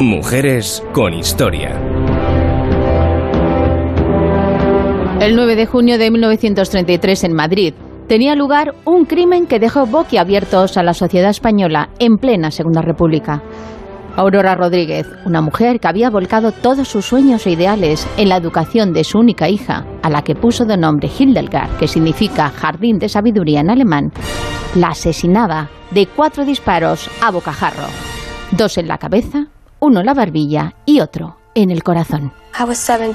Mujeres con historia. El 9 de junio de 1933 en Madrid tenía lugar un crimen que dejó boquiabiertos a la sociedad española en plena Segunda República. Aurora Rodríguez, una mujer que había volcado todos sus sueños e ideales en la educación de su única hija, a la que puso de nombre Hildegard, que significa jardín de sabiduría en alemán, la asesinaba de cuatro disparos a bocajarro. Dos en la cabeza, uno en la barbilla y otro en el corazón.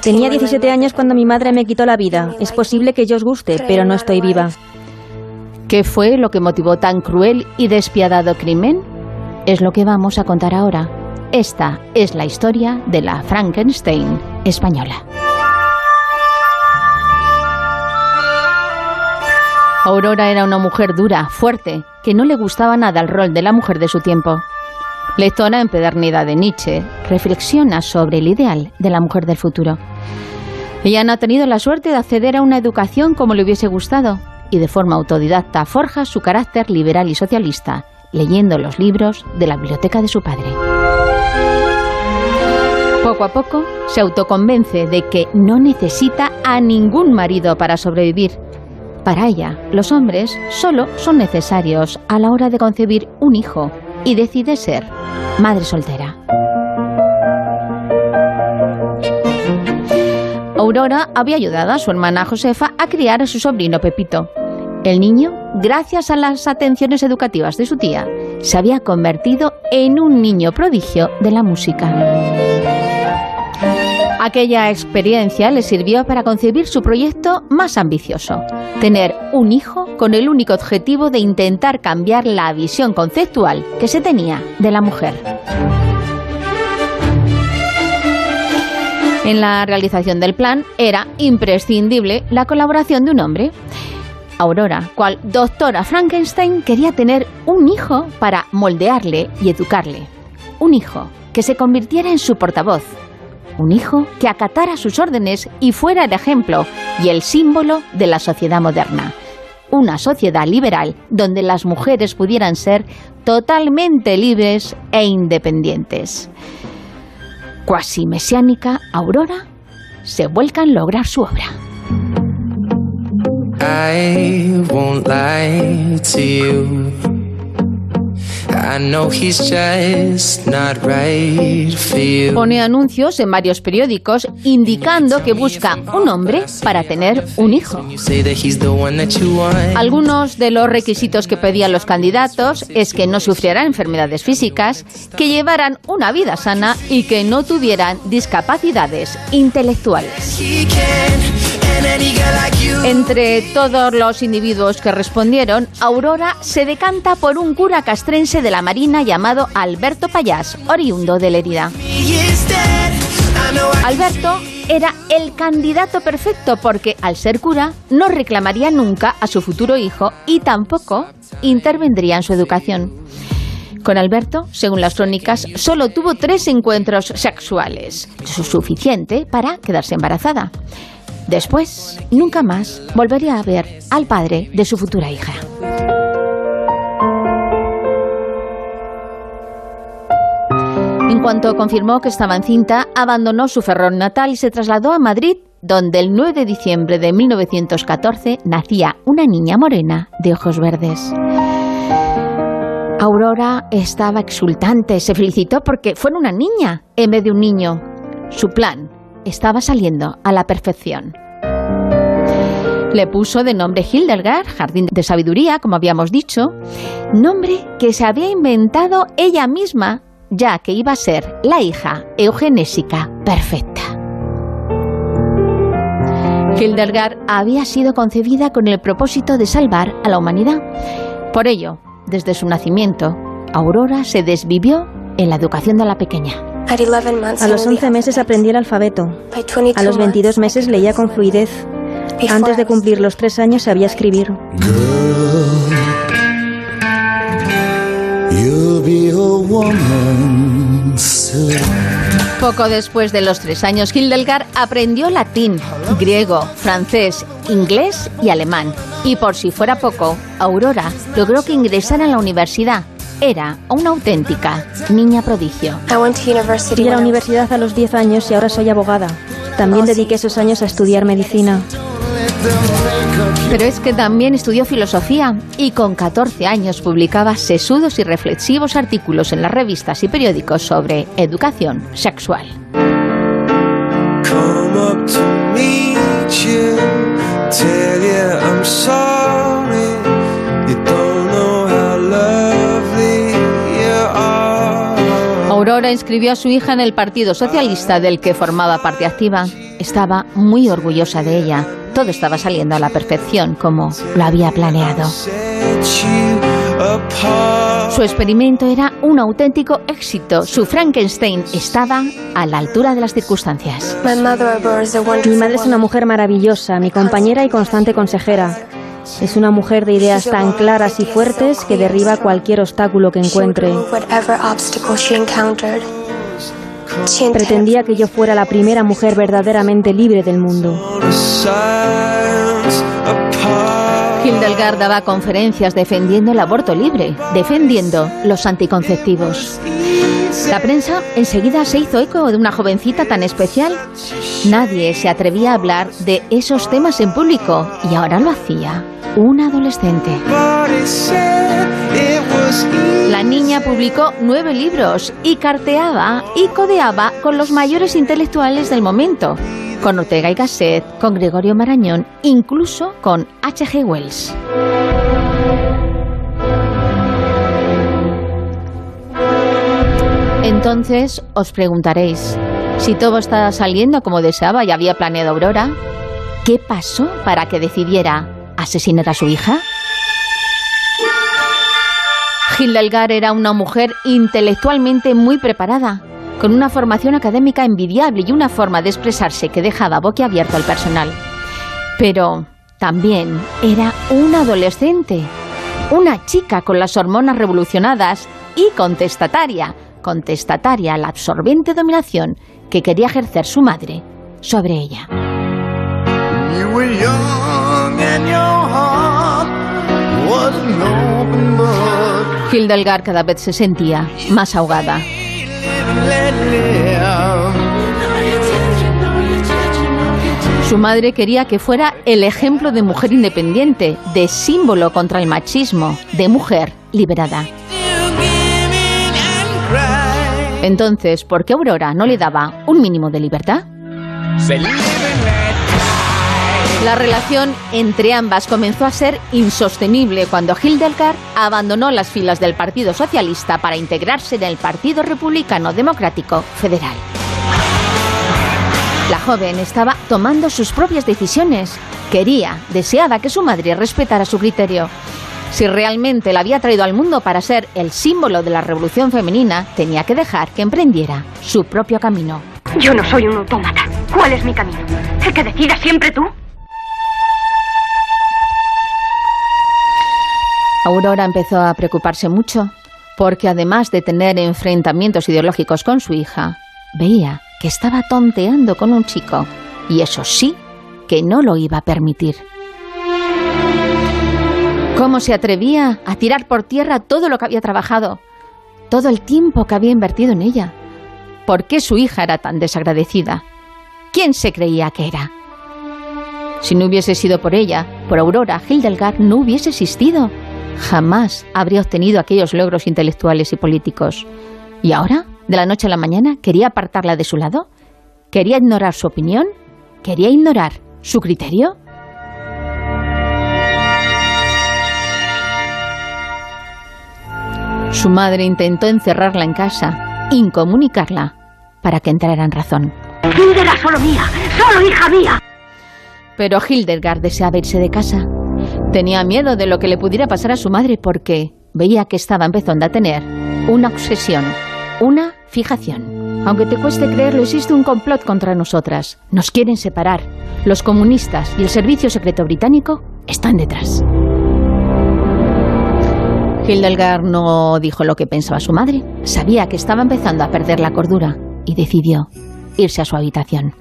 Tenía 17 años cuando mi madre me quitó la vida. Es posible que yo os guste, pero no estoy viva. ¿Qué fue lo que motivó tan cruel y despiadado crimen? Es lo que vamos a contar ahora. Esta es la historia de la Frankenstein española. Aurora era una mujer dura, fuerte, que no le gustaba nada el rol de la mujer de su tiempo. Lectora empedernida de Nietzsche, reflexiona sobre el ideal de la mujer del futuro. Ella no ha tenido la suerte de acceder a una educación como le hubiese gustado y de forma autodidacta forja su carácter liberal y socialista leyendo los libros de la biblioteca de su padre. Poco a poco se autoconvence de que no necesita a ningún marido para sobrevivir. Para ella, los hombres solo son necesarios a la hora de concebir un hijo y decide ser madre soltera. Aurora había ayudado a su hermana Josefa a criar a su sobrino Pepito. El niño, gracias a las atenciones educativas de su tía, se había convertido en un niño prodigio de la música. Aquella experiencia le sirvió para concebir su proyecto más ambicioso, tener un hijo con el único objetivo de intentar cambiar la visión conceptual que se tenía de la mujer. En la realización del plan era imprescindible la colaboración de un hombre. Aurora, cual doctora Frankenstein, quería tener un hijo para moldearle y educarle. Un hijo que se convirtiera en su portavoz. Un hijo que acatara sus órdenes y fuera el ejemplo y el símbolo de la sociedad moderna. Una sociedad liberal donde las mujeres pudieran ser totalmente libres e independientes. Cuasi mesiánica, Aurora se vuelca en lograr su obra. Pone anuncios en varios periódicos indicando que busca un hombre para tener un hijo. Algunos de los requisitos que pedían los candidatos es que no sufrieran enfermedades físicas, que llevaran una vida sana y que no tuvieran discapacidades intelectuales. Entre todos los individuos que respondieron, Aurora se decanta por un cura castrense de la Marina llamado Alberto Payás, oriundo de Lerida. Alberto era el candidato perfecto porque, al ser cura, no reclamaría nunca a su futuro hijo y tampoco intervendría en su educación. Con Alberto, según las crónicas, solo tuvo tres encuentros sexuales, suficiente para quedarse embarazada. Después, nunca más volvería a ver al padre de su futura hija. En cuanto confirmó que estaba encinta, abandonó su Ferrón natal y se trasladó a Madrid, donde el 9 de diciembre de 1914 nacía una niña morena de ojos verdes. Aurora estaba exultante, se felicitó porque fue una niña en vez de un niño. Su plan estaba saliendo a la perfección. Le puso de nombre Hildegard, Jardín de Sabiduría, como habíamos dicho, nombre que se había inventado ella misma, ya que iba a ser la hija eugenésica perfecta. Hildegard había sido concebida con el propósito de salvar a la humanidad. Por ello, desde su nacimiento, Aurora se desvivió en la educación de la pequeña. A los 11 meses aprendí el alfabeto. A los 22 meses leía con fluidez. Antes de cumplir los tres años sabía escribir. Poco después de los tres años, Hildegard aprendió latín, griego, francés, inglés y alemán. Y por si fuera poco, Aurora logró que ingresara a la universidad era una auténtica niña prodigio. Fui a la universidad a los 10 años y ahora soy abogada. También dediqué esos años a estudiar medicina. Pero es que también estudió filosofía y con 14 años publicaba sesudos y reflexivos artículos en las revistas y periódicos sobre educación sexual. Aurora inscribió a su hija en el Partido Socialista del que formaba parte activa. Estaba muy orgullosa de ella. Todo estaba saliendo a la perfección como lo había planeado. Su experimento era un auténtico éxito. Su Frankenstein estaba a la altura de las circunstancias. Mi madre es una mujer maravillosa, mi compañera y constante consejera. Es una mujer de ideas tan claras y fuertes que derriba cualquier obstáculo que encuentre. Pretendía que yo fuera la primera mujer verdaderamente libre del mundo. Hildegard daba conferencias defendiendo el aborto libre, defendiendo los anticonceptivos. La prensa enseguida se hizo eco de una jovencita tan especial. Nadie se atrevía a hablar de esos temas en público y ahora lo hacía un adolescente. La niña publicó nueve libros y carteaba y codeaba con los mayores intelectuales del momento, con Ortega y Gasset, con Gregorio Marañón, incluso con H.G. Wells. Entonces os preguntaréis, si todo está saliendo como deseaba y había planeado Aurora, ¿qué pasó para que decidiera asesinar a su hija? Hildegard era una mujer intelectualmente muy preparada, con una formación académica envidiable y una forma de expresarse que dejaba boquiabierto al personal. Pero también era una adolescente, una chica con las hormonas revolucionadas y contestataria, contestataria a la absorbente dominación que quería ejercer su madre sobre ella. Hildegard cada vez se sentía más ahogada. Su madre quería que fuera el ejemplo de mujer independiente, de símbolo contra el machismo, de mujer liberada. Entonces, ¿por qué Aurora no le daba un mínimo de libertad? La relación entre ambas comenzó a ser insostenible cuando Hildegard abandonó las filas del Partido Socialista para integrarse en el Partido Republicano Democrático Federal. La joven estaba tomando sus propias decisiones. Quería, deseaba que su madre respetara su criterio. Si realmente la había traído al mundo para ser el símbolo de la revolución femenina, tenía que dejar que emprendiera su propio camino. Yo no soy un autómata. ¿Cuál es mi camino? ¿El que decidas siempre tú? Aurora empezó a preocuparse mucho porque además de tener enfrentamientos ideológicos con su hija, veía que estaba tonteando con un chico y eso sí que no lo iba a permitir. ¿Cómo se atrevía a tirar por tierra todo lo que había trabajado, todo el tiempo que había invertido en ella? ¿Por qué su hija era tan desagradecida? ¿Quién se creía que era? Si no hubiese sido por ella, por Aurora, Hildegard no hubiese existido jamás habría obtenido aquellos logros intelectuales y políticos. ¿Y ahora, de la noche a la mañana, quería apartarla de su lado? ¿Quería ignorar su opinión? ¿Quería ignorar su criterio? Su madre intentó encerrarla en casa, incomunicarla, para que entrara en razón. era solo mía, solo hija mía. Pero Hildegard deseaba irse de casa. Tenía miedo de lo que le pudiera pasar a su madre porque veía que estaba empezando a tener una obsesión, una fijación. Aunque te cueste creerlo, existe un complot contra nosotras. Nos quieren separar. Los comunistas y el servicio secreto británico están detrás. Hildegard no dijo lo que pensaba su madre. Sabía que estaba empezando a perder la cordura y decidió irse a su habitación.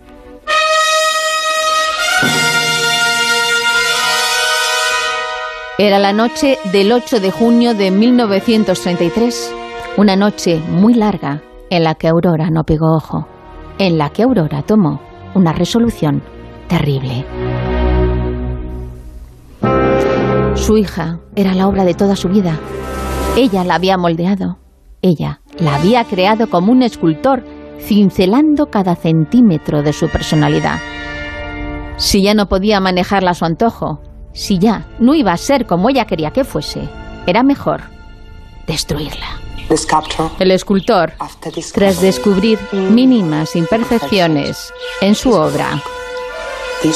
Era la noche del 8 de junio de 1933, una noche muy larga en la que Aurora no pegó ojo, en la que Aurora tomó una resolución terrible. Su hija era la obra de toda su vida. Ella la había moldeado. Ella la había creado como un escultor, cincelando cada centímetro de su personalidad. Si ya no podía manejarla a su antojo, si ya no iba a ser como ella quería que fuese, era mejor destruirla. El escultor, tras descubrir mínimas imperfecciones en su obra,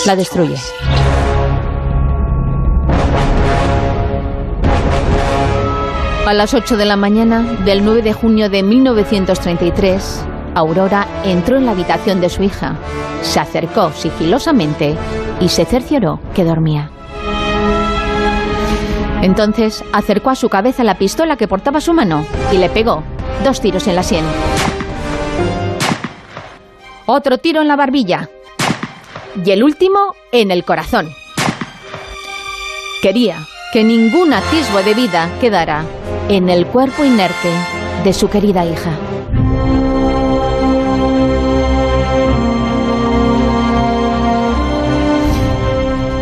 la destruye. A las 8 de la mañana del 9 de junio de 1933, Aurora entró en la habitación de su hija, se acercó sigilosamente y se cercioró que dormía. Entonces acercó a su cabeza la pistola que portaba su mano y le pegó dos tiros en la sien. Otro tiro en la barbilla. Y el último en el corazón. Quería que ningún atisbo de vida quedara en el cuerpo inerte de su querida hija.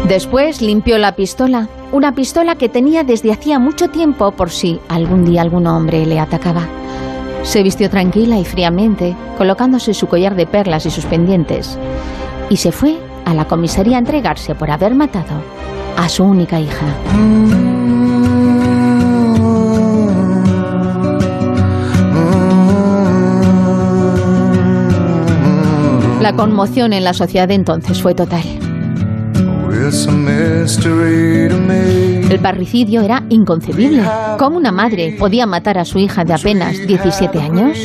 Después limpió la pistola, una pistola que tenía desde hacía mucho tiempo por si algún día algún hombre le atacaba. Se vistió tranquila y fríamente, colocándose su collar de perlas y sus pendientes, y se fue a la comisaría a entregarse por haber matado a su única hija. La conmoción en la sociedad de entonces fue total. El parricidio era inconcebible. ¿Cómo una madre podía matar a su hija de apenas 17 años?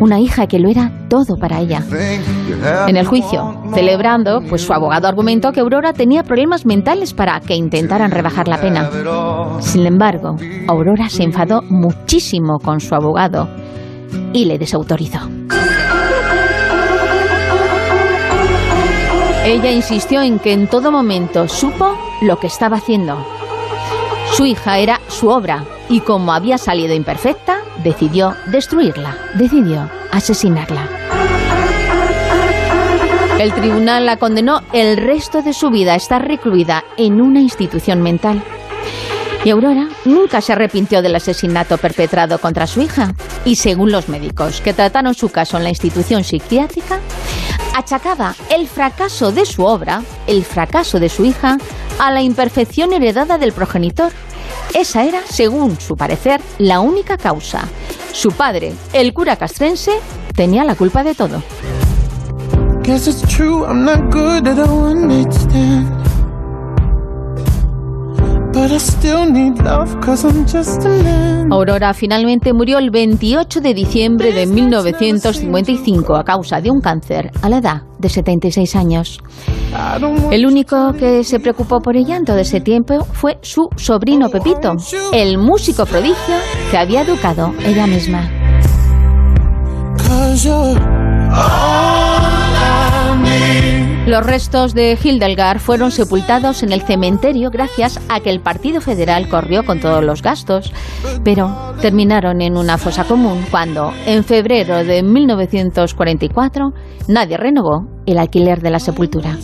Una hija que lo era todo para ella. En el juicio, celebrando, pues su abogado argumentó que Aurora tenía problemas mentales para que intentaran rebajar la pena. Sin embargo, Aurora se enfadó muchísimo con su abogado y le desautorizó. Ella insistió en que en todo momento supo lo que estaba haciendo. Su hija era su obra y como había salido imperfecta, decidió destruirla, decidió asesinarla. El tribunal la condenó el resto de su vida a estar recluida en una institución mental. Y Aurora nunca se arrepintió del asesinato perpetrado contra su hija. Y según los médicos que trataron su caso en la institución psiquiátrica, achacaba el fracaso de su obra, el fracaso de su hija, a la imperfección heredada del progenitor. Esa era, según su parecer, la única causa. Su padre, el cura castrense, tenía la culpa de todo. Aurora finalmente murió el 28 de diciembre de 1955 a causa de un cáncer a la edad de 76 años. El único que se preocupó por ella en todo ese tiempo fue su sobrino Pepito, el músico prodigio que había educado ella misma. Los restos de Hildegard fueron sepultados en el cementerio gracias a que el Partido Federal corrió con todos los gastos, pero terminaron en una fosa común cuando, en febrero de 1944, nadie renovó el alquiler de la sepultura.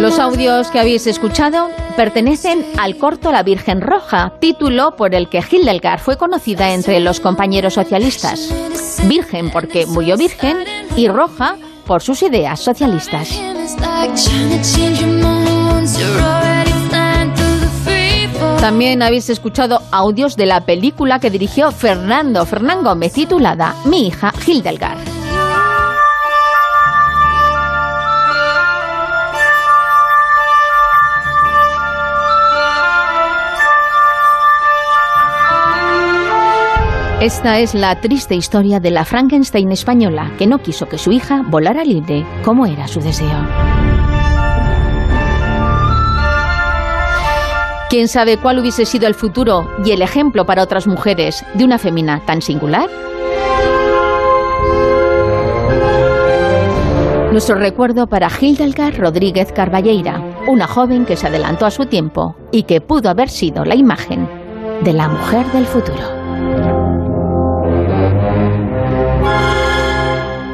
Los audios que habéis escuchado pertenecen al corto La Virgen Roja, título por el que Hildegard fue conocida entre los compañeros socialistas. Virgen porque murió virgen y roja por sus ideas socialistas. También habéis escuchado audios de la película que dirigió Fernando Fernán Gómez titulada Mi hija Hildegard. Esta es la triste historia de la Frankenstein española que no quiso que su hija volara libre como era su deseo. ¿Quién sabe cuál hubiese sido el futuro y el ejemplo para otras mujeres de una femina tan singular? Nuestro recuerdo para Hildegard Rodríguez Carballeira, una joven que se adelantó a su tiempo y que pudo haber sido la imagen de la mujer del futuro.